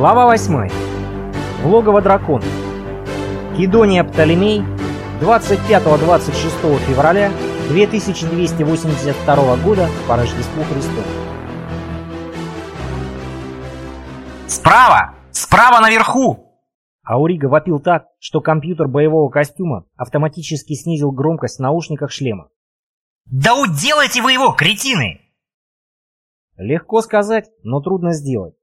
Глава 8. В логово дракона. Кедония Птолемей, 25-26 февраля 2282 года по Рождеству Христову. «Справа! Справа наверху!» Аурига вопил так, что компьютер боевого костюма автоматически снизил громкость в наушниках шлема. «Да уделайте вы его, кретины!» Легко сказать, но трудно сделать.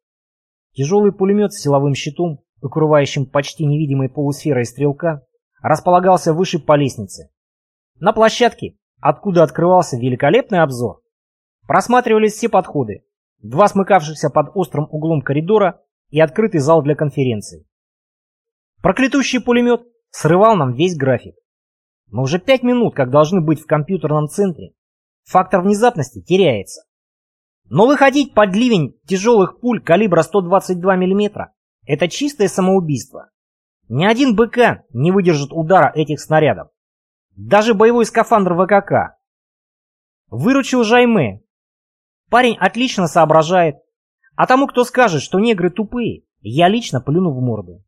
Тяжелый пулемет с силовым щитом, укрывающим почти невидимой полусферой стрелка, располагался выше по лестнице. На площадке, откуда открывался великолепный обзор, просматривались все подходы, два смыкавшихся под острым углом коридора и открытый зал для конференций. Проклятущий пулемет срывал нам весь график. Но уже пять минут, как должны быть в компьютерном центре, фактор внезапности теряется. Но выходить под ливень тяжелых пуль калибра 122 мм – это чистое самоубийство. Ни один БК не выдержит удара этих снарядов. Даже боевой скафандр ВКК. Выручил Жайме. Парень отлично соображает. А тому, кто скажет, что негры тупые, я лично плюну в морду.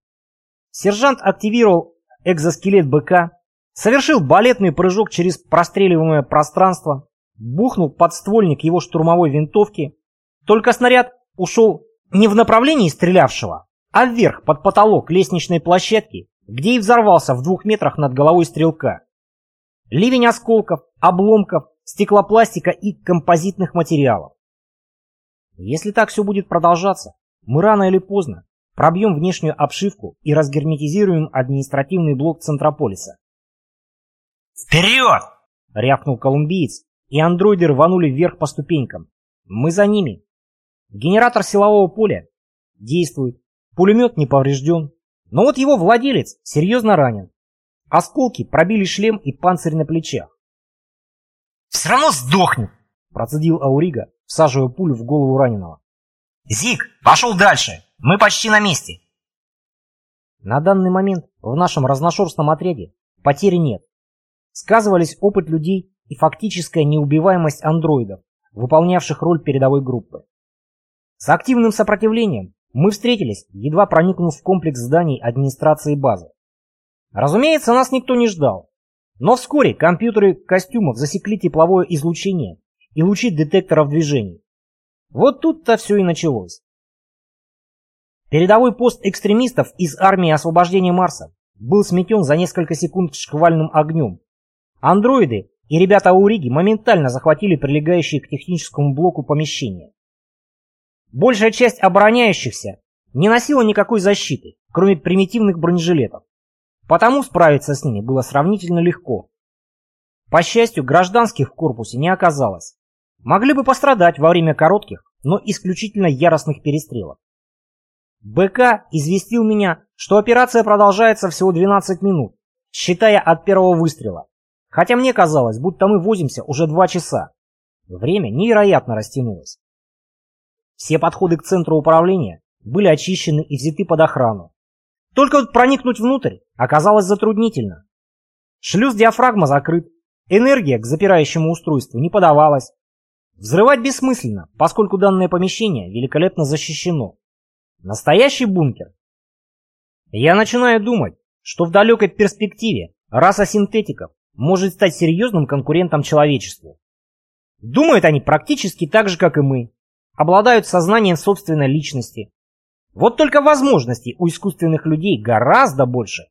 Сержант активировал экзоскелет БК, совершил балетный прыжок через простреливаемое пространство, бухнул подствольник его штурмовой винтовки, только снаряд ушел не в направлении стрелявшего, а вверх под потолок лестничной площадки, где и взорвался в двух метрах над головой стрелка. Ливень осколков, обломков, стеклопластика и композитных материалов. Если так все будет продолжаться, мы рано или поздно пробьем внешнюю обшивку и разгерметизируем административный блок Центрополиса. «Вперед!» — рявкнул колумбиец, и андроиды рванули вверх по ступенькам. Мы за ними. Генератор силового поля действует, пулемет не поврежден, но вот его владелец серьезно ранен. Осколки пробили шлем и панцирь на плечах. «Все равно сдохнет!» – процедил Аурига, всаживая пулю в голову раненого. «Зик, пошел дальше! Мы почти на месте!» На данный момент в нашем разношерстном отряде потери нет. Сказывались опыт людей и фактическая неубиваемость андроидов, выполнявших роль передовой группы. С активным сопротивлением мы встретились, едва проникнув в комплекс зданий администрации базы. Разумеется, нас никто не ждал. Но вскоре компьютеры костюмов засекли тепловое излучение и лучи детекторов движений. Вот тут-то все и началось. Передовой пост экстремистов из армии освобождения Марса был сметен за несколько секунд шквальным огнем. Андроиды и ребята Ауриги моментально захватили прилегающие к техническому блоку помещения. Большая часть обороняющихся не носила никакой защиты, кроме примитивных бронежилетов. Потому справиться с ними было сравнительно легко. По счастью, гражданских в корпусе не оказалось. Могли бы пострадать во время коротких, но исключительно яростных перестрелок. БК известил меня, что операция продолжается всего 12 минут, считая от первого выстрела. Хотя мне казалось, будто мы возимся уже два часа. Время невероятно растянулось. Все подходы к центру управления были очищены и взяты под охрану. Только вот проникнуть внутрь оказалось затруднительно. Шлюз диафрагма закрыт, энергия к запирающему устройству не подавалась. Взрывать бессмысленно, поскольку данное помещение великолепно защищено. Настоящий бункер. Я начинаю думать, что в далекой перспективе раса синтетиков может стать серьезным конкурентом человечеству. Думают они практически так же, как и мы. Обладают сознанием собственной личности. Вот только возможностей у искусственных людей гораздо больше.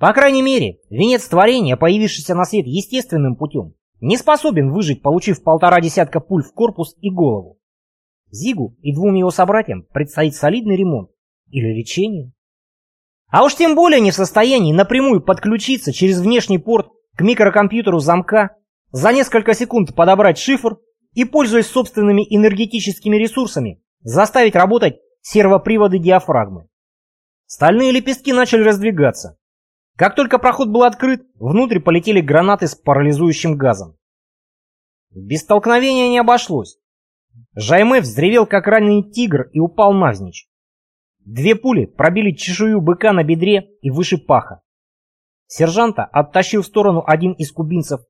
По крайней мере, венец творения, появившийся на свет естественным путем, не способен выжить, получив полтора десятка пуль в корпус и голову. Зигу и двум его собратьям предстоит солидный ремонт или лечение. А уж тем более не в состоянии напрямую подключиться через внешний порт к микрокомпьютеру замка, за несколько секунд подобрать шифр и, пользуясь собственными энергетическими ресурсами, заставить работать сервоприводы диафрагмы. Стальные лепестки начали раздвигаться. Как только проход был открыт, внутрь полетели гранаты с парализующим газом. Без столкновения не обошлось. Жайме взревел, как раненый тигр, и упал навзничь. Две пули пробили чешую быка на бедре и выше паха. Сержанта оттащил в сторону один из кубинцев.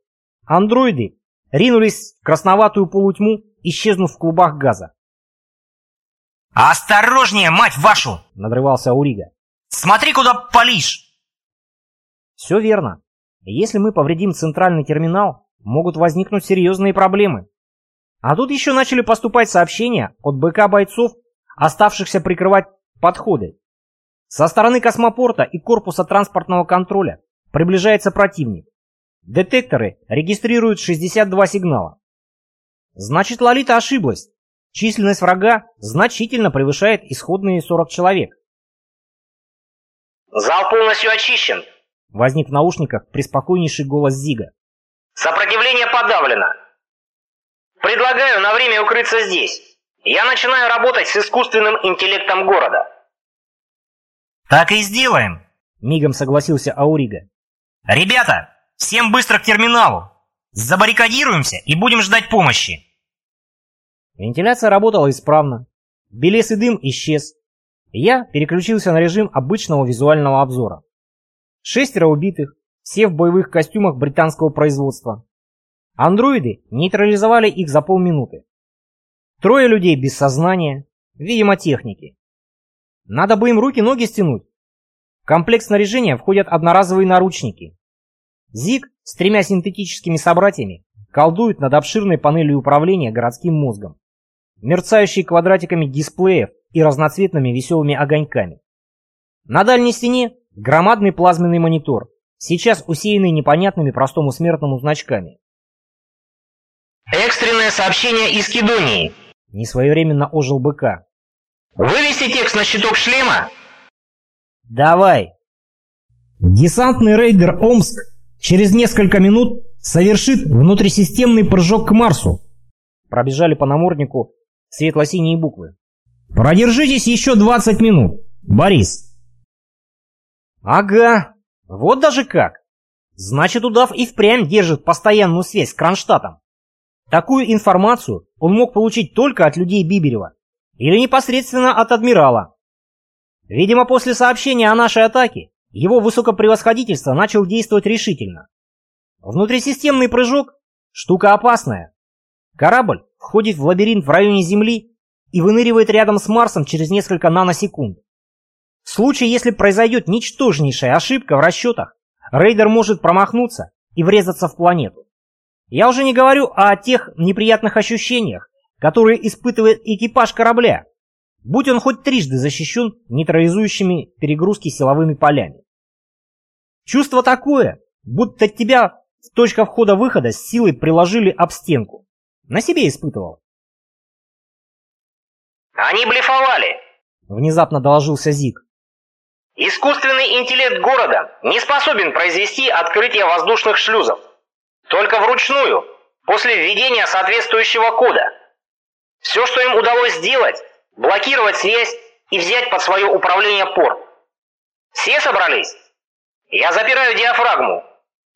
Андроиды ринулись в красноватую полутьму, исчезнув в клубах газа. «Осторожнее, мать вашу!» — надрывался Аурига. «Смотри, куда палишь!» Все верно. Если мы повредим центральный терминал, могут возникнуть серьезные проблемы. А тут еще начали поступать сообщения от БК бойцов, оставшихся прикрывать подходы. Со стороны космопорта и корпуса транспортного контроля приближается противник. Детекторы регистрируют 62 сигнала. Значит, Лолита ошиблась. Численность врага значительно превышает исходные 40 человек. «Зал полностью очищен», — возник в наушниках приспокойнейший голос Зига. «Сопротивление подавлено. Предлагаю на время укрыться здесь. Я начинаю работать с искусственным интеллектом города». «Так и сделаем», — мигом согласился Аурига. «Ребята, всем быстро к терминалу! Забаррикадируемся и будем ждать помощи!» Вентиляция работала исправно. Белесый дым исчез. Я переключился на режим обычного визуального обзора. Шестеро убитых, все в боевых костюмах британского производства. Андроиды нейтрализовали их за полминуты. Трое людей без сознания, видимо техники. Надо бы им руки-ноги стянуть. В комплект снаряжения входят одноразовые наручники. Зиг с тремя синтетическими собратьями колдует над обширной панелью управления городским мозгом мерцающий квадратиками дисплеев и разноцветными веселыми огоньками. На дальней стене громадный плазменный монитор, сейчас усеянный непонятными простому смертному значками. «Экстренное сообщение из Кедонии!» Несвоевременно ожил БК. «Вывести текст на щиток шлема?» «Давай!» Десантный рейдер Омск через несколько минут совершит внутрисистемный прыжок к Марсу. Пробежали по наморднику светло-синие буквы. «Продержитесь еще 20 минут, Борис!» «Ага, вот даже как! Значит, удав и впрямь держит постоянную связь с Кронштадтом. Такую информацию он мог получить только от людей Биберева или непосредственно от адмирала. Видимо, после сообщения о нашей атаке его высокопревосходительство начал действовать решительно. Внутрисистемный прыжок – штука опасная. Корабль входит в лабиринт в районе Земли и выныривает рядом с Марсом через несколько наносекунд. В случае, если произойдет ничтожнейшая ошибка в расчетах, рейдер может промахнуться и врезаться в планету. Я уже не говорю о тех неприятных ощущениях, которые испытывает экипаж корабля, будь он хоть трижды защищен нейтрализующими перегрузки силовыми полями. Чувство такое, будто тебя в точка входа-выхода с силой приложили об стенку. На себе испытывал. Они блефовали. Внезапно доложился Зик. Искусственный интеллект города не способен произвести открытие воздушных шлюзов. Только вручную, после введения соответствующего кода. Все, что им удалось сделать, блокировать связь и взять под свое управление порт. Все собрались? Я запираю диафрагму.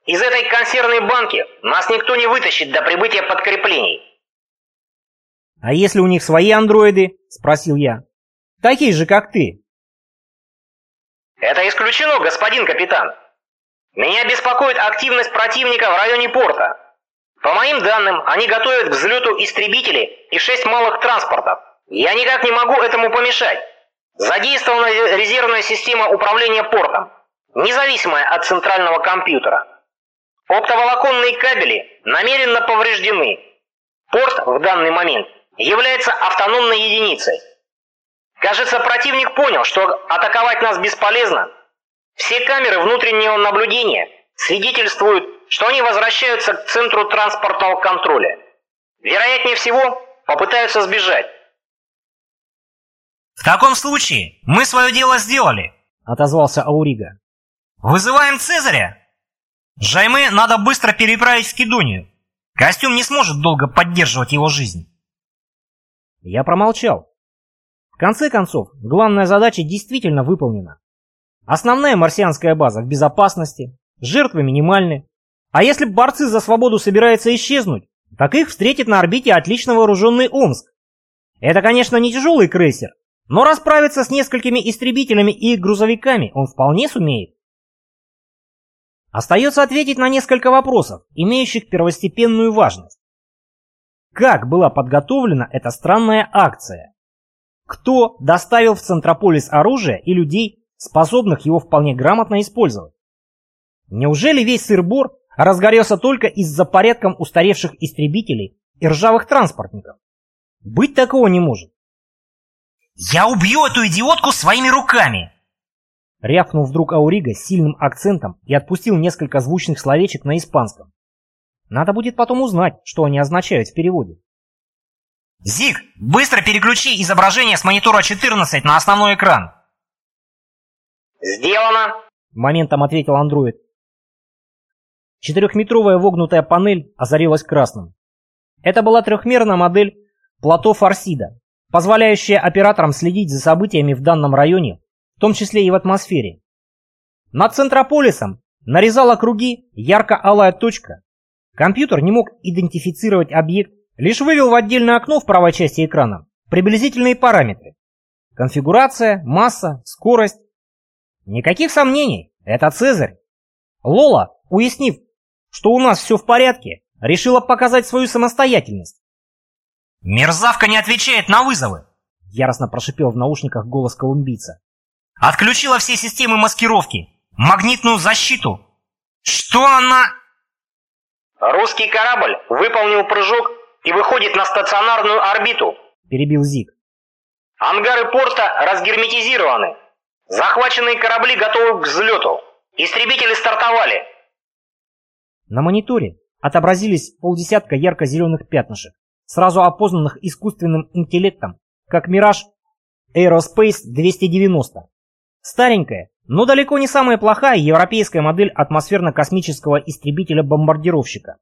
Из этой консервной банки нас никто не вытащит до прибытия подкреплений. «А если у них свои андроиды?» – спросил я. «Такие же, как ты». «Это исключено, господин капитан. Меня беспокоит активность противника в районе порта. По моим данным, они готовят к взлету истребители и шесть малых транспортов. Я никак не могу этому помешать. Задействована резервная система управления портом, независимая от центрального компьютера. Оптоволоконные кабели намеренно повреждены. Порт в данный момент является автономной единицей. Кажется, противник понял, что атаковать нас бесполезно. Все камеры внутреннего наблюдения свидетельствуют, что они возвращаются к центру транспортного контроля. Вероятнее всего, попытаются сбежать. «В таком случае мы свое дело сделали», — отозвался Аурига. «Вызываем Цезаря!» Жайме надо быстро переправить в Кедонию. Костюм не сможет долго поддерживать его жизнь. Я промолчал. В конце концов, главная задача действительно выполнена. Основная марсианская база в безопасности, жертвы минимальны. А если борцы за свободу собираются исчезнуть, так их встретит на орбите отлично вооруженный Омск. Это, конечно, не тяжелый крейсер, но расправиться с несколькими истребителями и грузовиками он вполне сумеет. Остается ответить на несколько вопросов, имеющих первостепенную важность. Как была подготовлена эта странная акция? кто доставил в Центрополис оружие и людей, способных его вполне грамотно использовать. Неужели весь сыр-бор разгорелся только из-за порядком устаревших истребителей и ржавых транспортников? Быть такого не может. «Я убью эту идиотку своими руками!» Рявкнул вдруг Аурига с сильным акцентом и отпустил несколько звучных словечек на испанском. Надо будет потом узнать, что они означают в переводе. «Зиг, быстро переключи изображение с монитора 14 на основной экран!» «Сделано!» — моментом ответил андроид. Четырехметровая вогнутая панель озарилась красным. Это была трехмерная модель плато Фарсида, позволяющая операторам следить за событиями в данном районе, в том числе и в атмосфере. Над Центрополисом нарезала круги ярко-алая точка. Компьютер не мог идентифицировать объект, лишь вывел в отдельное окно в правой части экрана приблизительные параметры. Конфигурация, масса, скорость. Никаких сомнений, это Цезарь. Лола, уяснив, что у нас все в порядке, решила показать свою самостоятельность. «Мерзавка не отвечает на вызовы!» Яростно прошипел в наушниках голос колумбийца. «Отключила все системы маскировки, магнитную защиту. Что она...» «Русский корабль выполнил прыжок и выходит на стационарную орбиту», перебил Зиг. «Ангары порта разгерметизированы. Захваченные корабли готовы к взлету. Истребители стартовали. На мониторе отобразились полдесятка ярко-зеленых пятнышек, сразу опознанных искусственным интеллектом, как «Мираж Aerospace 290». Старенькая, но далеко не самая плохая европейская модель атмосферно-космического истребителя-бомбардировщика.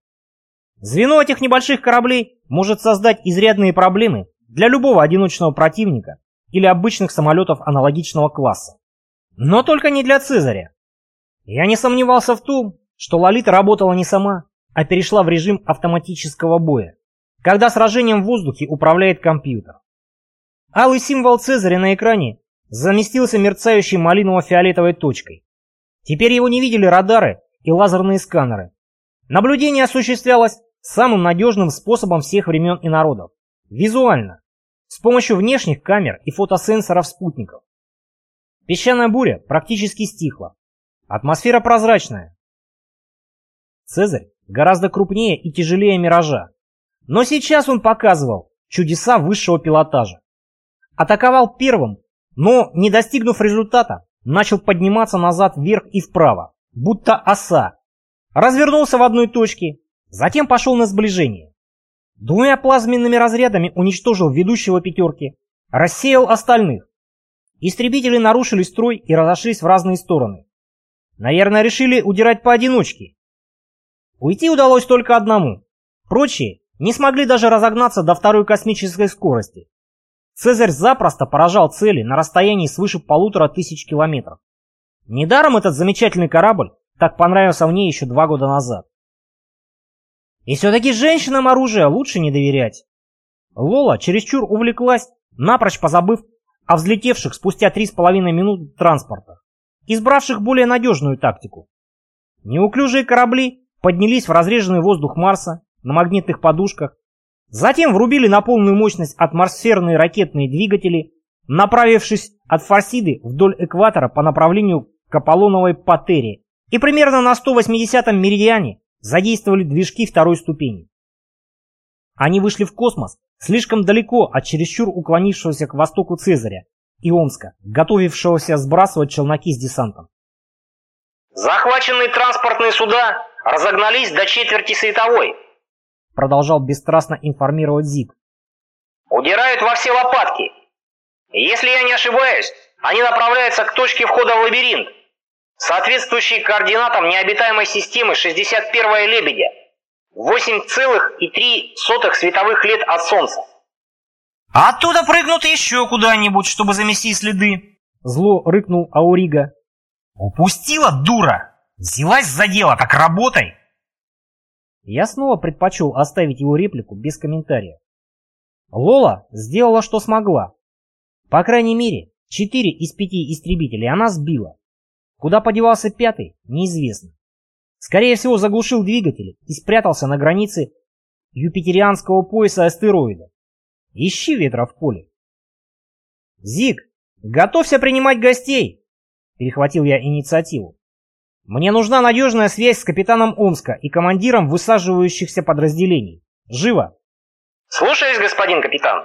Звено этих небольших кораблей может создать изрядные проблемы для любого одиночного противника или обычных самолетов аналогичного класса. Но только не для Цезаря. Я не сомневался в том, что Лолита работала не сама, а перешла в режим автоматического боя, когда сражением в воздухе управляет компьютер. Алый символ Цезаря на экране заместился мерцающей малиново-фиолетовой точкой. Теперь его не видели радары и лазерные сканеры. Наблюдение осуществлялось самым надежным способом всех времен и народов – визуально, с помощью внешних камер и фотосенсоров спутников. Песчаная буря практически стихла. Атмосфера прозрачная, Цезарь гораздо крупнее и тяжелее «Миража». Но сейчас он показывал чудеса высшего пилотажа. Атаковал первым, но, не достигнув результата, начал подниматься назад вверх и вправо, будто оса. Развернулся в одной точке, затем пошел на сближение. Двумя плазменными разрядами уничтожил ведущего пятерки, рассеял остальных. Истребители нарушили строй и разошлись в разные стороны. Наверное, решили удирать поодиночке, Уйти удалось только одному. Прочие не смогли даже разогнаться до второй космической скорости. Цезарь запросто поражал цели на расстоянии свыше полутора тысяч километров. Недаром этот замечательный корабль так понравился мне еще два года назад. И все-таки женщинам оружие лучше не доверять. Лола чересчур увлеклась, напрочь позабыв о взлетевших спустя три с половиной минуты транспортах, избравших более надежную тактику. Неуклюжие корабли поднялись в разреженный воздух Марса на магнитных подушках, затем врубили на полную мощность атмосферные ракетные двигатели, направившись от Фарсиды вдоль экватора по направлению к Аполлоновой Патере и примерно на 180-м меридиане задействовали движки второй ступени. Они вышли в космос слишком далеко от чересчур уклонившегося к востоку Цезаря и Омска, готовившегося сбрасывать челноки с десантом. «Захваченные транспортные суда разогнались до четверти световой», продолжал бесстрастно информировать Зиг. «Удирают во все лопатки. Если я не ошибаюсь, они направляются к точке входа в лабиринт, соответствующей координатам необитаемой системы 61-я Лебедя, 8,3 световых лет от Солнца. А оттуда прыгнут еще куда-нибудь, чтобы замести следы. Зло рыкнул Аурига. Упустила, дура! Взялась за дело, так работай!» Я снова предпочел оставить его реплику без комментариев. Лола сделала, что смогла. По крайней мере, четыре из пяти истребителей она сбила. Куда подевался пятый, неизвестно. Скорее всего, заглушил двигатели и спрятался на границе юпитерианского пояса астероида. Ищи ветра в поле. «Зиг, готовься принимать гостей!» Перехватил я инициативу. «Мне нужна надежная связь с капитаном Омска и командиром высаживающихся подразделений. Живо!» «Слушаюсь, господин капитан!»